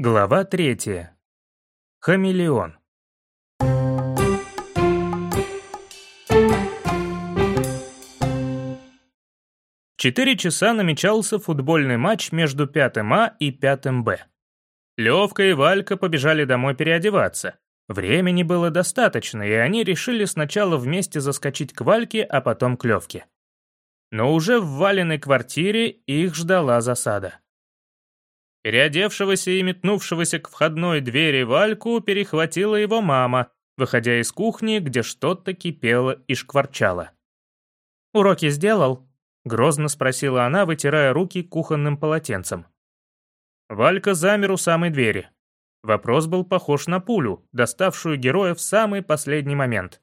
Глава третья. Хамелеон. В четыре часа намечался футбольный матч между пятым А и пятым Б. Левка и Валька побежали домой переодеваться. Времени было достаточно, и они решили сначала вместе заскочить к Вальке, а потом к Левке. Но уже в Валеной квартире их ждала засада. Переодевшегося и метнувшегося к входной двери Вальку перехватила его мама, выходя из кухни, где что-то кипело и шкварчало. «Уроки сделал?» — грозно спросила она, вытирая руки кухонным полотенцем. Валька замер у самой двери. Вопрос был похож на пулю, доставшую героя в самый последний момент.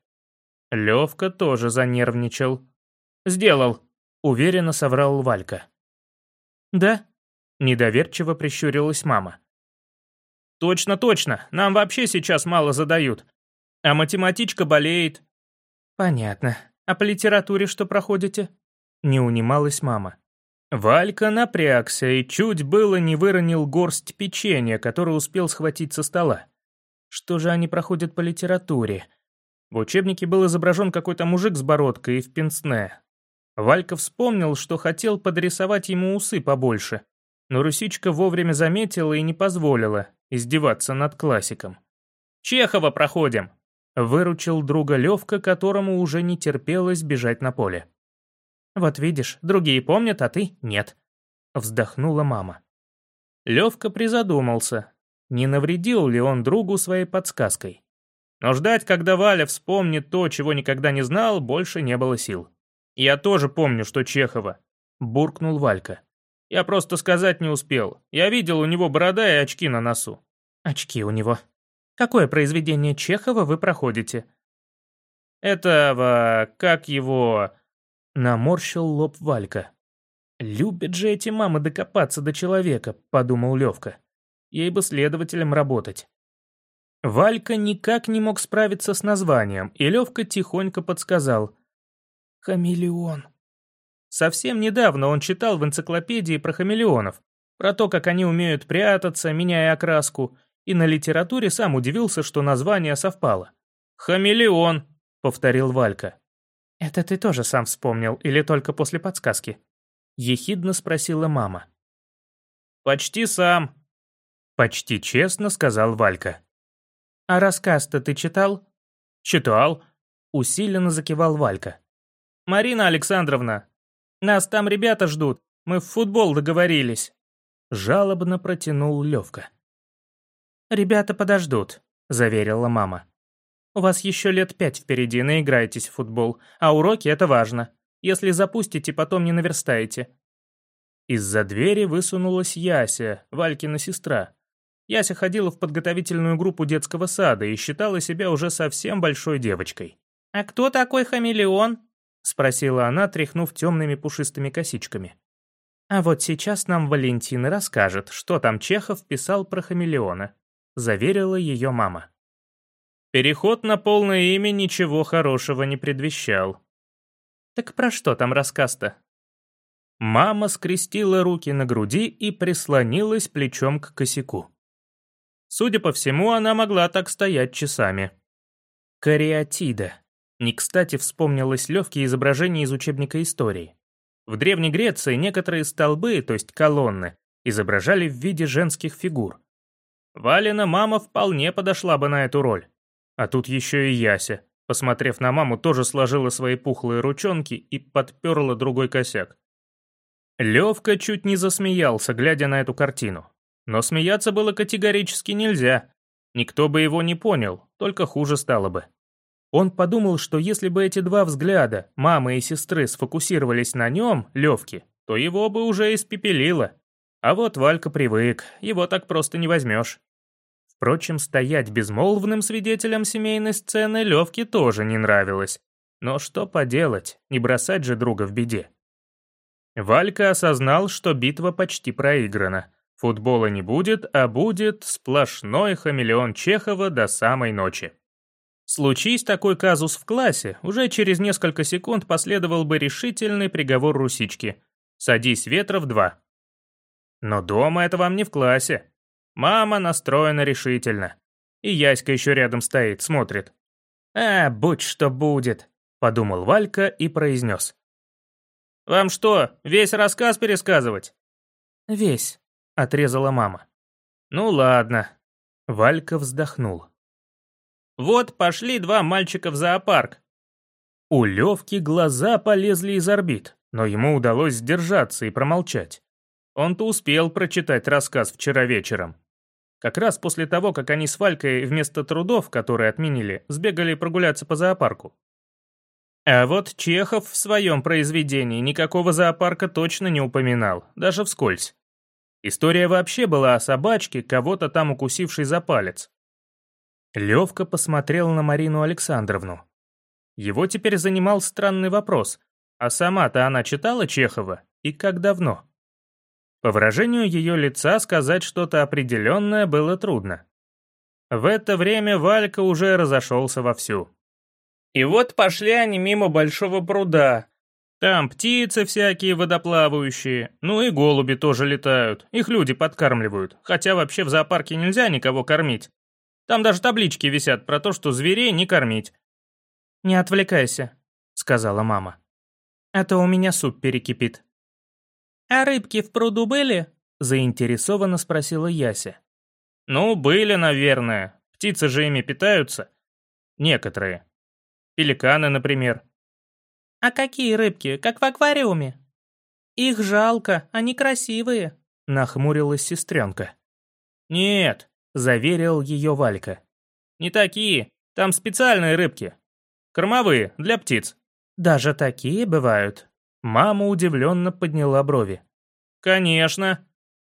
Левка тоже занервничал. «Сделал», — уверенно соврал Валька. «Да?» Недоверчиво прищурилась мама. «Точно, точно, нам вообще сейчас мало задают. А математичка болеет». «Понятно. А по литературе что проходите?» Не унималась мама. Валька напрягся и чуть было не выронил горсть печенья, который успел схватить со стола. Что же они проходят по литературе? В учебнике был изображен какой-то мужик с бородкой и в пенсне. Валька вспомнил, что хотел подрисовать ему усы побольше, но Русичка вовремя заметила и не позволила издеваться над классиком. «Чехова проходим!» — выручил друга Левка, которому уже не терпелось бежать на поле. «Вот видишь, другие помнят, а ты — нет», — вздохнула мама. Левка призадумался, не навредил ли он другу своей подсказкой. Но ждать, когда Валя вспомнит то, чего никогда не знал, больше не было сил. «Я тоже помню, что Чехова», — буркнул Валька. Я просто сказать не успел. Я видел у него борода и очки на носу. Очки у него. Какое произведение Чехова вы проходите? Этого, как его... Наморщил лоб Валька. «Любят же эти мамы докопаться до человека», — подумал Левка. «Ей бы следователем работать». Валька никак не мог справиться с названием, и Левка тихонько подсказал. «Хамелеон». Совсем недавно он читал в энциклопедии про хамелеонов, про то, как они умеют прятаться, меняя окраску, и на литературе сам удивился, что название совпало. «Хамелеон», — повторил Валька. «Это ты тоже сам вспомнил или только после подсказки?» — ехидно спросила мама. «Почти сам», — почти честно сказал Валька. «А рассказ-то ты читал?» «Читал», — усиленно закивал Валька. «Марина Александровна, нас там ребята ждут. Мы в футбол договорились». Жалобно протянул Левка. «Ребята подождут», — заверила мама. «У вас еще лет пять впереди, наиграетесь в футбол, а уроки — это важно. Если запустите, потом не наверстаете». Из-за двери высунулась Яся, Валькина сестра. Яся ходила в подготовительную группу детского сада и считала себя уже совсем большой девочкой. «А кто такой хамелеон?» — спросила она, тряхнув темными пушистыми косичками. «А вот сейчас нам Валентина расскажет, что там Чехов писал про хамелеона», — заверила ее мама. Переход на полное имя ничего хорошего не предвещал. «Так про что там рассказ-то?» Мама скрестила руки на груди и прислонилась плечом к косяку. Судя по всему, она могла так стоять часами. Кариатида. Не кстати вспомнилось легкие изображения из учебника истории. В Древней Греции некоторые столбы, то есть колонны, изображали в виде женских фигур. Валина мама вполне подошла бы на эту роль. А тут еще и Яся, посмотрев на маму, тоже сложила свои пухлые ручонки и подперла другой косяк. Левка чуть не засмеялся, глядя на эту картину. Но смеяться было категорически нельзя. Никто бы его не понял, только хуже стало бы. Он подумал, что если бы эти два взгляда, мамы и сестры, сфокусировались на нем, Левке, то его бы уже испепелило. А вот Валька привык, его так просто не возьмешь. Впрочем, стоять безмолвным свидетелем семейной сцены Левке тоже не нравилось. Но что поделать, не бросать же друга в беде. Валька осознал, что битва почти проиграна. Футбола не будет, а будет сплошной хамелеон Чехова до самой ночи. Случись такой казус в классе, уже через несколько секунд последовал бы решительный приговор Русички. «Садись, Ветров, два». Но дома это вам не в классе. Мама настроена решительно. И Яська еще рядом стоит, смотрит. «А, будь что будет», — подумал Валька и произнес. «Вам что, весь рассказ пересказывать?» «Весь», — отрезала мама. «Ну ладно». Валька вздохнул. «Вот пошли два мальчика в зоопарк». У Левки глаза полезли из орбит, но ему удалось сдержаться и промолчать. Он-то успел прочитать рассказ вчера вечером. Как раз после того, как они с Валькой вместо трудов, которые отменили, сбегали прогуляться по зоопарку. А вот Чехов в своем произведении никакого зоопарка точно не упоминал, даже вскользь. История вообще была о собачке, кого-то там укусившей за палец. Левка посмотрел на Марину Александровну. Его теперь занимал странный вопрос, а сама-то она читала Чехова и как давно? По выражению ее лица сказать что-то определенное было трудно. В это время Валька уже разошелся вовсю. И вот пошли они мимо большого пруда. Там птицы всякие водоплавающие, ну и голуби тоже летают, их люди подкармливают, хотя вообще в зоопарке нельзя никого кормить. Там даже таблички висят про то, что зверей не кормить. «Не отвлекайся», — сказала мама. «А то у меня суп перекипит». «А рыбки в пруду были?» — заинтересованно спросила Яся. «Ну, были, наверное. Птицы же ими питаются. Некоторые. Пеликаны, например». «А какие рыбки? Как в аквариуме?» «Их жалко, они красивые», — нахмурилась сестренка. «Нет», — заверил ее Валька. «Не такие. Там специальные рыбки. Кормовые, для птиц». «Даже такие бывают?» Мама удивленно подняла брови. «Конечно».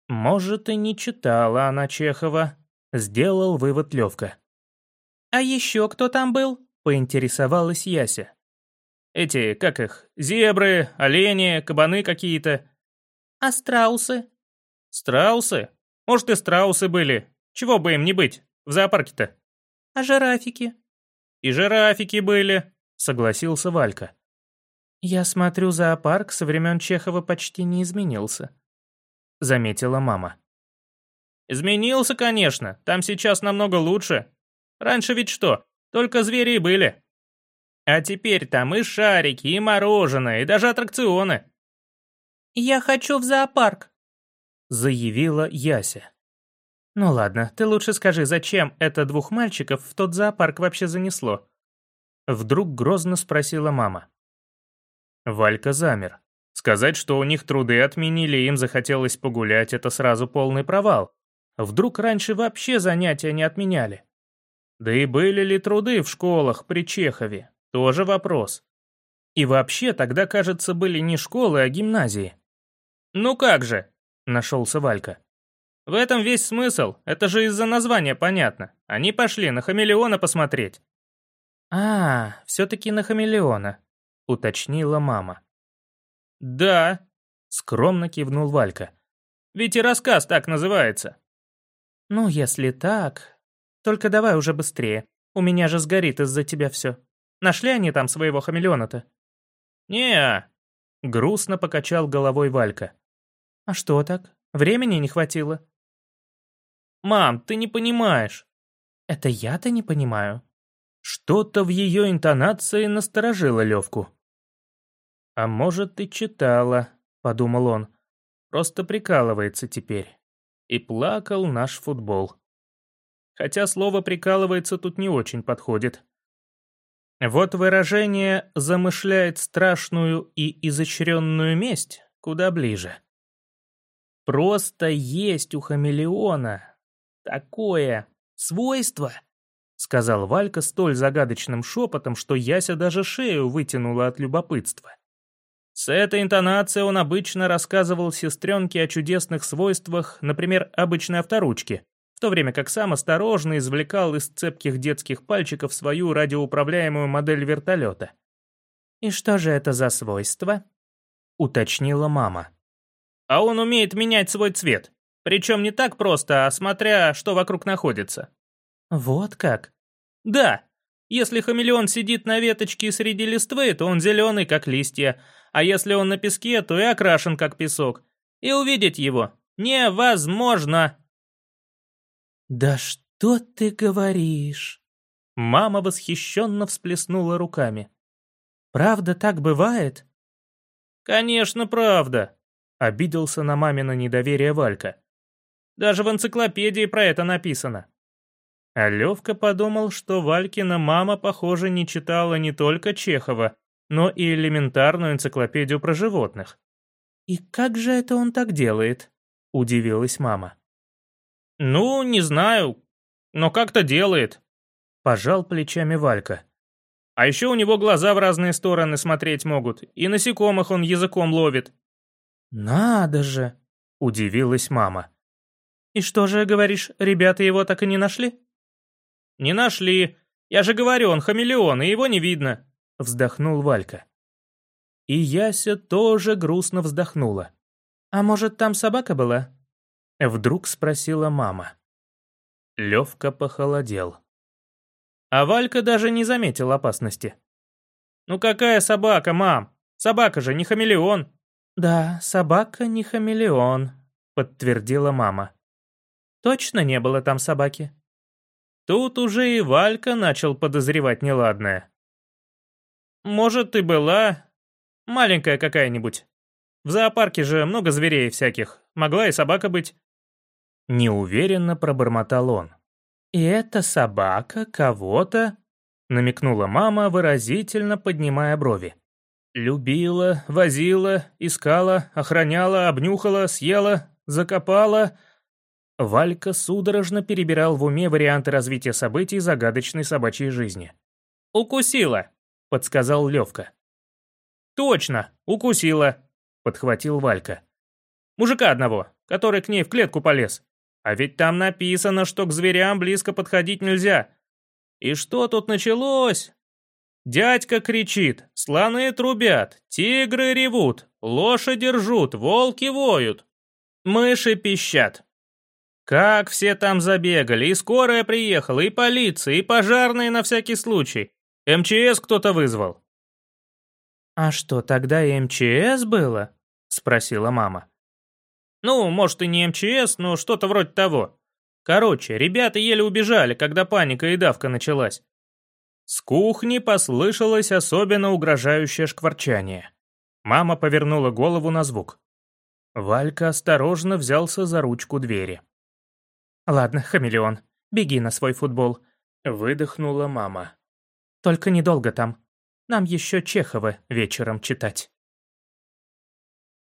«Может, и не читала она Чехова», — сделал вывод Левка. «А еще кто там был?» — поинтересовалась Яся. «Эти, как их, зебры, олени, кабаны какие-то». «А страусы?» «Страусы? Может, и страусы были. Чего бы им не быть, в зоопарке-то?» «А жирафики?» «И жирафики были», — согласился Валька. «Я смотрю, зоопарк со времен Чехова почти не изменился», — заметила мама. «Изменился, конечно. Там сейчас намного лучше. Раньше ведь что, только звери и были. А теперь там и шарики, и мороженое, и даже аттракционы». «Я хочу в зоопарк», — заявила Яся. «Ну ладно, ты лучше скажи, зачем это двух мальчиков в тот зоопарк вообще занесло?» Вдруг грозно спросила мама. Валька замер. Сказать, что у них труды отменили, им захотелось погулять, это сразу полный провал. Вдруг раньше вообще занятия не отменяли? Да и были ли труды в школах при Чехове? Тоже вопрос. И вообще тогда, кажется, были не школы, а гимназии. «Ну как же?» – нашелся Валька. «В этом весь смысл, это же из-за названия понятно. Они пошли на хамелеона посмотреть». «А, все-таки на хамелеона», уточнила мама. «Да», — скромно кивнул Валька. «Ведь и рассказ так называется». «Ну, если так... Только давай уже быстрее. У меня же сгорит из-за тебя все. Нашли они там своего хамелеона-то?» «Не-а», грустно покачал головой Валька. «А что так? Времени не хватило?» «Мам, ты не понимаешь». «Это я-то не понимаю». Что-то в ее интонации насторожило Левку. «А может, и читала», — подумал он. «Просто прикалывается теперь». И плакал наш футбол. Хотя слово «прикалывается» тут не очень подходит. Вот выражение «замышляет страшную и изощренную месть» куда ближе. Просто есть у хамелеона такое свойство, сказал Валька столь загадочным шепотом, что Яся даже шею вытянула от любопытства. С этой интонацией он обычно рассказывал сестренке о чудесных свойствах, например, обычной авторучки, в то время как сам осторожно извлекал из цепких детских пальчиков свою радиоуправляемую модель вертолета. «И что же это за свойство?» — уточнила мама. «А он умеет менять свой цвет. Причем не так просто, а смотря, что вокруг находится». «Вот как?» «Да. Если хамелеон сидит на веточке среди листвы, то он зеленый, как листья, а если он на песке, то и окрашен как песок. И увидеть его невозможно. «Да что ты говоришь?» Мама восхищенно всплеснула руками. «Правда так бывает?» «Конечно, правда», — обиделся на мамино недоверие Валька. «Даже в энциклопедии про это написано». А Левка подумал, что Валькина мама, похоже, не читала не только Чехова, но и элементарную энциклопедию про животных. «И как же это он так делает?» — удивилась мама. «Ну, не знаю, но как-то делает», — пожал плечами Валька. «А еще у него глаза в разные стороны смотреть могут, и насекомых он языком ловит». «Надо же!» — удивилась мама. «И что же, говоришь, ребята его так и не нашли?» «Не нашли. Я же говорю, он хамелеон, и его не видно», — вздохнул Валька. И Яся тоже грустно вздохнула. «А может, там собака была?» Вдруг спросила мама. Левка похолодел. А Валька даже не заметил опасности. «Ну какая собака, мам? Собака же не хамелеон!» «Да, собака не хамелеон», — подтвердила мама. «Точно не было там собаки?» Тут уже и Валька начал подозревать неладное. «Может, и была. Маленькая какая-нибудь. В зоопарке же много зверей всяких. Могла и собака быть». Неуверенно пробормотал он. «И эта собака кого-то...» намекнула мама, выразительно поднимая брови. «Любила, возила, искала, охраняла, обнюхала, съела, закопала...» Валька судорожно перебирал в уме варианты развития событий загадочной собачьей жизни. «Укусила», — подсказал Левка. «Точно, укусила», — подхватил Валька. «Мужика одного, который к ней в клетку полез. А ведь там написано, что к зверям близко подходить нельзя. И что тут началось? Дядька кричит, слоны трубят, тигры ревут, лошади ржут, волки воют, мыши пищат. Как все там забегали, и скорая приехала, и полиция, и пожарные на всякий случай. МЧС кто-то вызвал. «А что, тогда и МЧС было?» — спросила мама. «Ну, может, и не МЧС, но что-то вроде того. Короче, ребята еле убежали, когда паника и давка началась». С кухни послышалось особенно угрожающее шкварчание. Мама повернула голову на звук. Валька осторожно взялся за ручку двери. «Ладно, хамелеон, беги на свой футбол», — выдохнула мама. «Только недолго там. Нам еще Чехова вечером читать».